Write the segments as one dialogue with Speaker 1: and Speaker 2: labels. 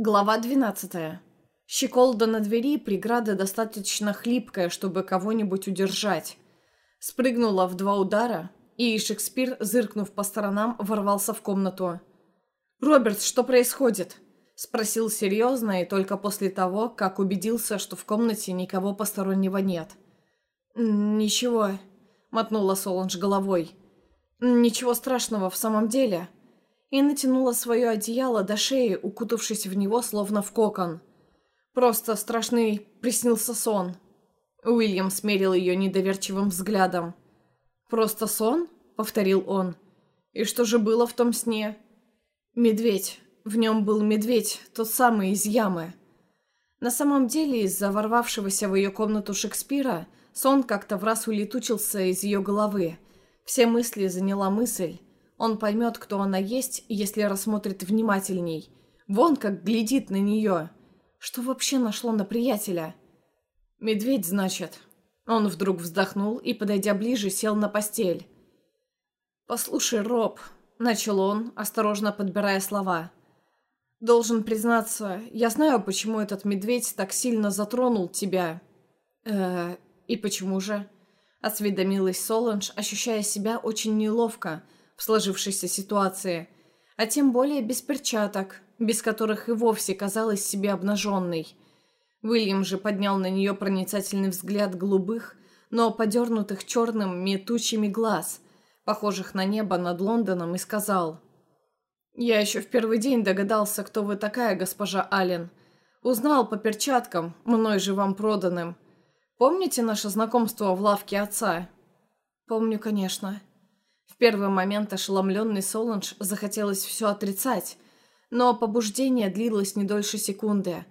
Speaker 1: Глава 12. Щеколда на двери – преграда достаточно хлипкая, чтобы кого-нибудь удержать. Спрыгнула в два удара, и Шекспир, зыркнув по сторонам, ворвался в комнату. «Роберт, что происходит?» – спросил серьезно и только после того, как убедился, что в комнате никого постороннего нет. «Ничего», – мотнула Соланж головой. «Ничего страшного в самом деле» и натянула свое одеяло до шеи, укутавшись в него, словно в кокон. Просто страшный приснился сон. Уильям смерил ее недоверчивым взглядом. «Просто сон?» — повторил он. «И что же было в том сне?» «Медведь. В нем был медведь, тот самый из ямы». На самом деле, из-за ворвавшегося в ее комнату Шекспира, сон как-то в раз улетучился из ее головы. Все мысли заняла мысль. Он поймет, кто она есть, если рассмотрит внимательней. Вон как глядит на нее. Что вообще нашло на приятеля? Медведь, значит. Он вдруг вздохнул и, подойдя ближе, сел на постель. «Послушай, Роб», — начал он, осторожно подбирая слова. «Должен признаться, я знаю, почему этот медведь так сильно затронул тебя». «Э-э, и почему же?» — осведомилась Соланж, ощущая себя очень неловко — в сложившейся ситуации, а тем более без перчаток, без которых и вовсе казалась себе обнаженной. Уильям же поднял на нее проницательный взгляд голубых, но подернутых черным метучими глаз, похожих на небо над Лондоном, и сказал «Я еще в первый день догадался, кто вы такая, госпожа Аллен. Узнал по перчаткам, мной же вам проданным. Помните наше знакомство в лавке отца?» «Помню, конечно», первый момент ошеломленный Соланж захотелось все отрицать, но побуждение длилось не дольше секунды.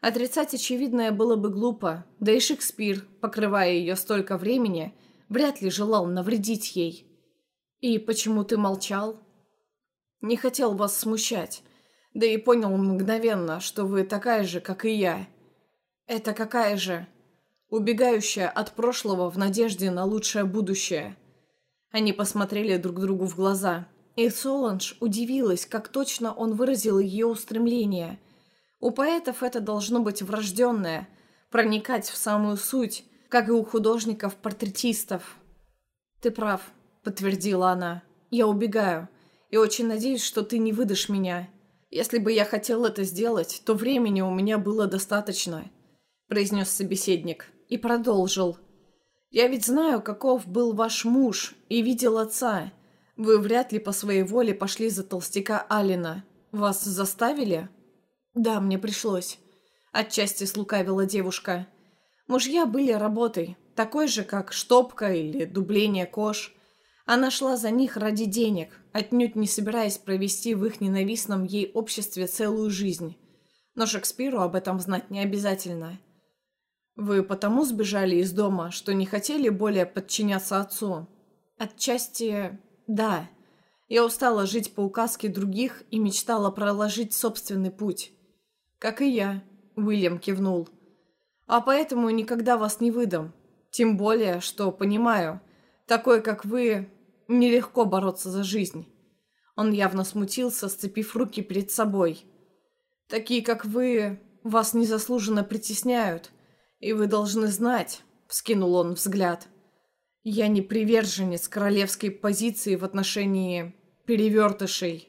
Speaker 1: Отрицать очевидное было бы глупо, да и Шекспир, покрывая ее столько времени, вряд ли желал навредить ей. «И почему ты молчал?» «Не хотел вас смущать, да и понял мгновенно, что вы такая же, как и я». «Это какая же?» «Убегающая от прошлого в надежде на лучшее будущее». Они посмотрели друг другу в глаза. И Соланж удивилась, как точно он выразил ее устремление. У поэтов это должно быть врожденное, проникать в самую суть, как и у художников-портретистов. «Ты прав», — подтвердила она. «Я убегаю, и очень надеюсь, что ты не выдашь меня. Если бы я хотел это сделать, то времени у меня было достаточно», — произнес собеседник и продолжил. Я ведь знаю, каков был ваш муж, и видел отца. Вы вряд ли по своей воле пошли за толстяка Алина. Вас заставили?» «Да, мне пришлось», — отчасти слукавила девушка. «Мужья были работой, такой же, как штопка или дубление кож. Она шла за них ради денег, отнюдь не собираясь провести в их ненавистном ей обществе целую жизнь. Но Шекспиру об этом знать не обязательно». «Вы потому сбежали из дома, что не хотели более подчиняться отцу?» «Отчасти... да. Я устала жить по указке других и мечтала проложить собственный путь». «Как и я», — Уильям кивнул. «А поэтому никогда вас не выдам. Тем более, что, понимаю, такой, как вы, нелегко бороться за жизнь». Он явно смутился, сцепив руки перед собой. «Такие, как вы, вас незаслуженно притесняют» «И вы должны знать», — вскинул он взгляд, — «я не приверженец королевской позиции в отношении перевертышей».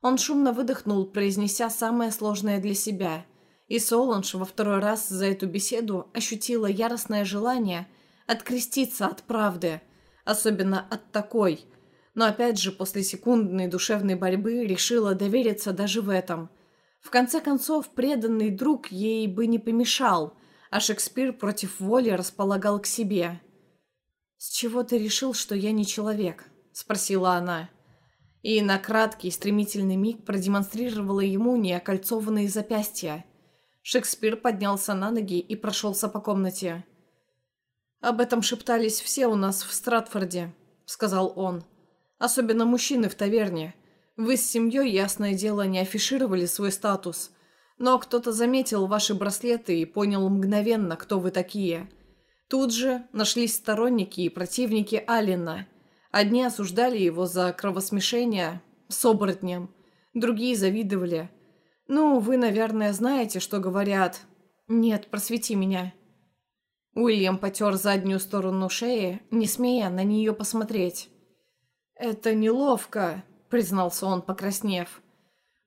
Speaker 1: Он шумно выдохнул, произнеся самое сложное для себя, и Соланж во второй раз за эту беседу ощутила яростное желание откреститься от правды, особенно от такой, но опять же после секундной душевной борьбы решила довериться даже в этом. В конце концов, преданный друг ей бы не помешал — а Шекспир против воли располагал к себе. «С чего ты решил, что я не человек?» — спросила она. И на краткий стремительный миг продемонстрировала ему неокольцованные запястья. Шекспир поднялся на ноги и прошелся по комнате. «Об этом шептались все у нас в Стратфорде», — сказал он. «Особенно мужчины в таверне. Вы с семьей, ясное дело, не афишировали свой статус, но кто-то заметил ваши браслеты и понял мгновенно, кто вы такие. Тут же нашлись сторонники и противники Алина. Одни осуждали его за кровосмешение с оборотнем, другие завидовали. Ну, вы, наверное, знаете, что говорят. Нет, просвети меня. Уильям потер заднюю сторону шеи, не смея на нее посмотреть. «Это неловко», — признался он, покраснев.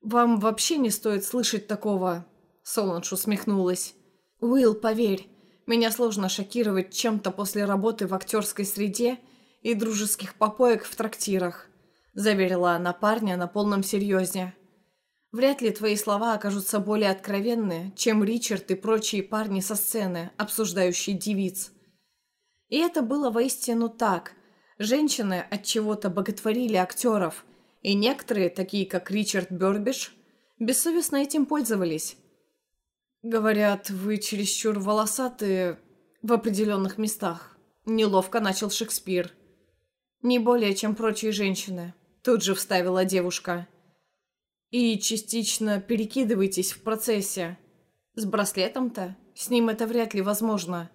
Speaker 1: «Вам вообще не стоит слышать такого», — Соланж усмехнулась. «Уилл, поверь, меня сложно шокировать чем-то после работы в актерской среде и дружеских попоек в трактирах», — заверила она парня на полном серьезе. «Вряд ли твои слова окажутся более откровенны, чем Ричард и прочие парни со сцены, обсуждающие девиц». И это было воистину так. Женщины от чего-то боготворили актеров, и некоторые, такие как Ричард Бёрбиш, бессовестно этим пользовались. «Говорят, вы чересчур волосатые в определенных местах», — неловко начал Шекспир. «Не более, чем прочие женщины», — тут же вставила девушка. «И частично перекидываетесь в процессе. С браслетом-то? С ним это вряд ли возможно».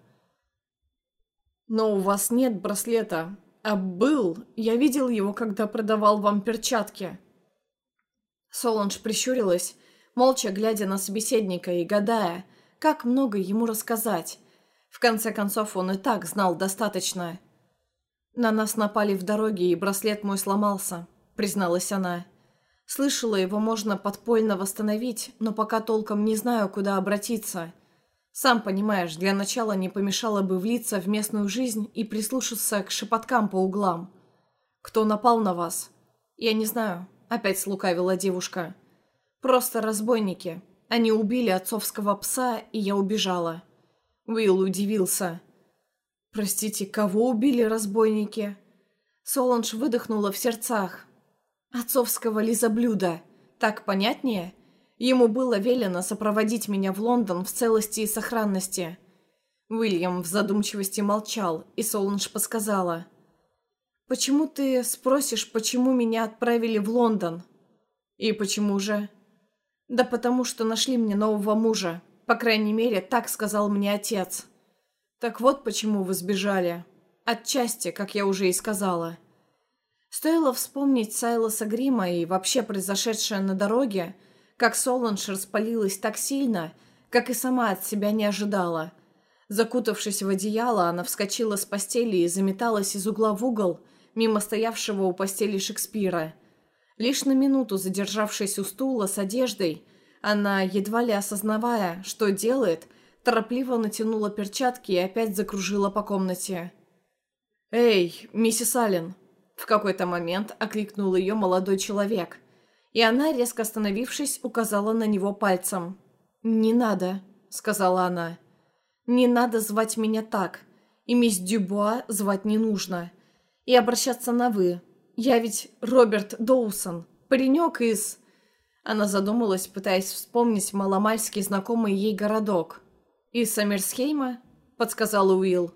Speaker 1: «Но у вас нет браслета. А был. Я видел его, когда продавал вам перчатки». Соланж прищурилась, молча глядя на собеседника и гадая, как много ему рассказать. В конце концов, он и так знал достаточно. «На нас напали в дороге, и браслет мой сломался», — призналась она. «Слышала, его можно подпольно восстановить, но пока толком не знаю, куда обратиться. Сам понимаешь, для начала не помешало бы влиться в местную жизнь и прислушаться к шепоткам по углам. Кто напал на вас?» «Я не знаю», — опять слукавила девушка. Просто разбойники. Они убили отцовского пса, и я убежала. Уилл удивился. «Простите, кого убили разбойники?» Соланж выдохнула в сердцах. «Отцовского лизоблюда. Так понятнее?» Ему было велено сопроводить меня в Лондон в целости и сохранности. Уильям в задумчивости молчал, и Соланж подсказала. «Почему ты спросишь, почему меня отправили в Лондон?» «И почему же?» Да потому что нашли мне нового мужа. По крайней мере, так сказал мне отец. Так вот почему вы сбежали. Отчасти, как я уже и сказала. Стоило вспомнить Сайлоса Грима и вообще произошедшее на дороге, как Соланж распалилась так сильно, как и сама от себя не ожидала. Закутавшись в одеяло, она вскочила с постели и заметалась из угла в угол, мимо стоявшего у постели Шекспира – Лишь на минуту задержавшись у стула с одеждой, она, едва ли осознавая, что делает, торопливо натянула перчатки и опять закружила по комнате. «Эй, миссис Аллен!» В какой-то момент окликнул ее молодой человек, и она, резко остановившись, указала на него пальцем. «Не надо», — сказала она. «Не надо звать меня так, и мисс Дюбуа звать не нужно. И обращаться на «вы», я ведь Роберт Доусон, паренек из...» Она задумалась, пытаясь вспомнить маломальский знакомый ей городок. «Из Саммерсхейма?» — подсказал Уилл.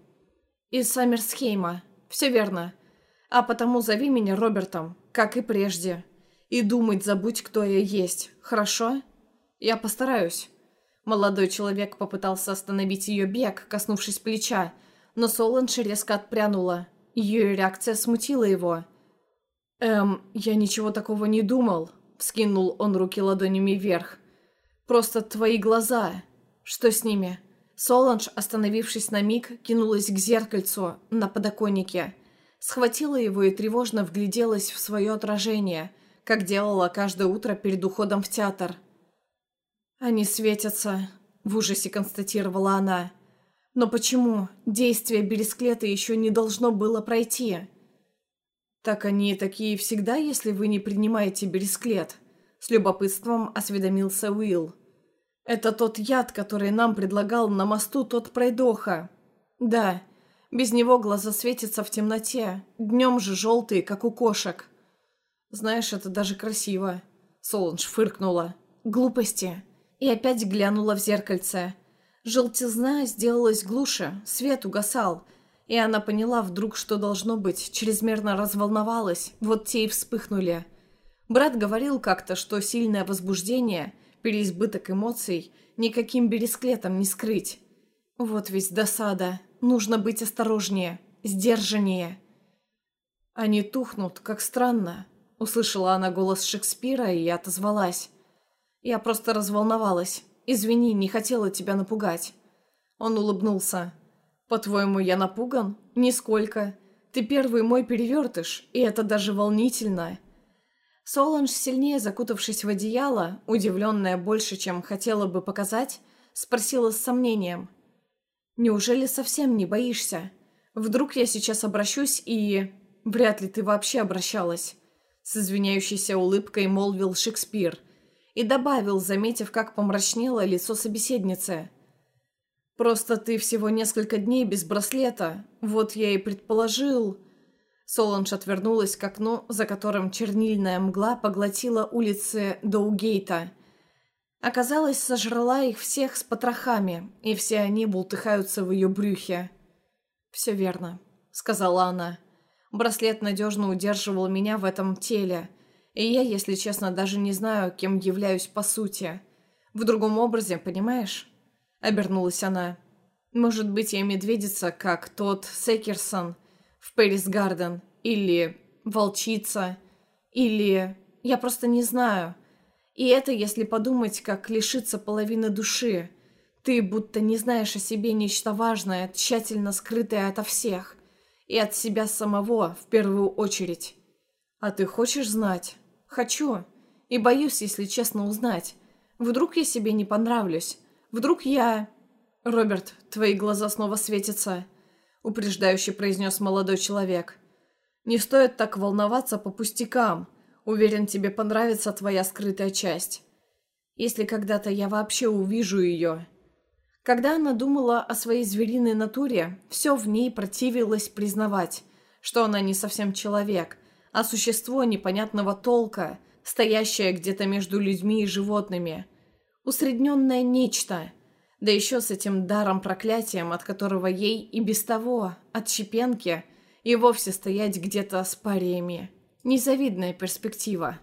Speaker 1: «Из Саммерсхейма. Все верно. А потому зови меня Робертом, как и прежде. И думать забудь, кто я есть. Хорошо? Я постараюсь». Молодой человек попытался остановить ее бег, коснувшись плеча, но Соланж резко отпрянула. Ее реакция смутила его. «Эм, я ничего такого не думал», — вскинул он руки ладонями вверх. «Просто твои глаза. Что с ними?» Соланж, остановившись на миг, кинулась к зеркальцу на подоконнике. Схватила его и тревожно вгляделась в свое отражение, как делала каждое утро перед уходом в театр. «Они светятся», — в ужасе констатировала она. «Но почему? Действие Бересклета еще не должно было пройти». «Так они такие всегда, если вы не принимаете бересклет?» С любопытством осведомился Уилл. «Это тот яд, который нам предлагал на мосту тот пройдоха». «Да, без него глаза светятся в темноте, днем же желтые, как у кошек». «Знаешь, это даже красиво», — Солунж фыркнула. «Глупости». И опять глянула в зеркальце. Желтизна сделалась глуше, свет угасал — и она поняла вдруг, что должно быть, чрезмерно разволновалась, вот те и вспыхнули. Брат говорил как-то, что сильное возбуждение, переизбыток эмоций, никаким бересклетом не скрыть. Вот ведь досада. Нужно быть осторожнее, сдержаннее. «Они тухнут, как странно», — услышала она голос Шекспира и отозвалась. Я просто разволновалась. Извини, не хотела тебя напугать. Он улыбнулся. По-твоему, я напуган? Нисколько. Ты первый мой перевертыш, и это даже волнительно. Соланж, сильнее закутавшись в одеяло, удивленная больше, чем хотела бы показать, спросила с сомнением. «Неужели совсем не боишься? Вдруг я сейчас обращусь и...» «Вряд ли ты вообще обращалась», — с извиняющейся улыбкой молвил Шекспир — и добавил, заметив, как помрачнело лицо собеседницы. «Просто ты всего несколько дней без браслета, вот я и предположил...» Соланж отвернулась к окну, за которым чернильная мгла поглотила улицы Доугейта. Оказалось, сожрала их всех с потрохами, и все они бултыхаются в ее брюхе. «Все верно», — сказала она. «Браслет надежно удерживал меня в этом теле, и я, если честно, даже не знаю, кем являюсь по сути. В другом образе, понимаешь?» Обернулась она. «Может быть, я медведица, как тот Секерсон в Пэрис Гарден, или волчица, или... Я просто не знаю. И это, если подумать, как лишиться половины души. Ты будто не знаешь о себе нечто важное, тщательно скрытое ото всех. И от себя самого, в первую очередь. А ты хочешь знать?» Хочу. И боюсь, если честно, узнать. Вдруг я себе не понравлюсь. Вдруг я... «Роберт, твои глаза снова светятся», — упреждающе произнес молодой человек. «Не стоит так волноваться по пустякам. Уверен, тебе понравится твоя скрытая часть. Если когда-то я вообще увижу ее». Когда она думала о своей звериной натуре, все в ней противилось признавать, что она не совсем человек, а существо непонятного толка, стоящее где-то между людьми и животными. Усредненное нечто. Да еще с этим даром-проклятием, от которого ей и без того, от щепенки, и вовсе стоять где-то с париями. Незавидная перспектива.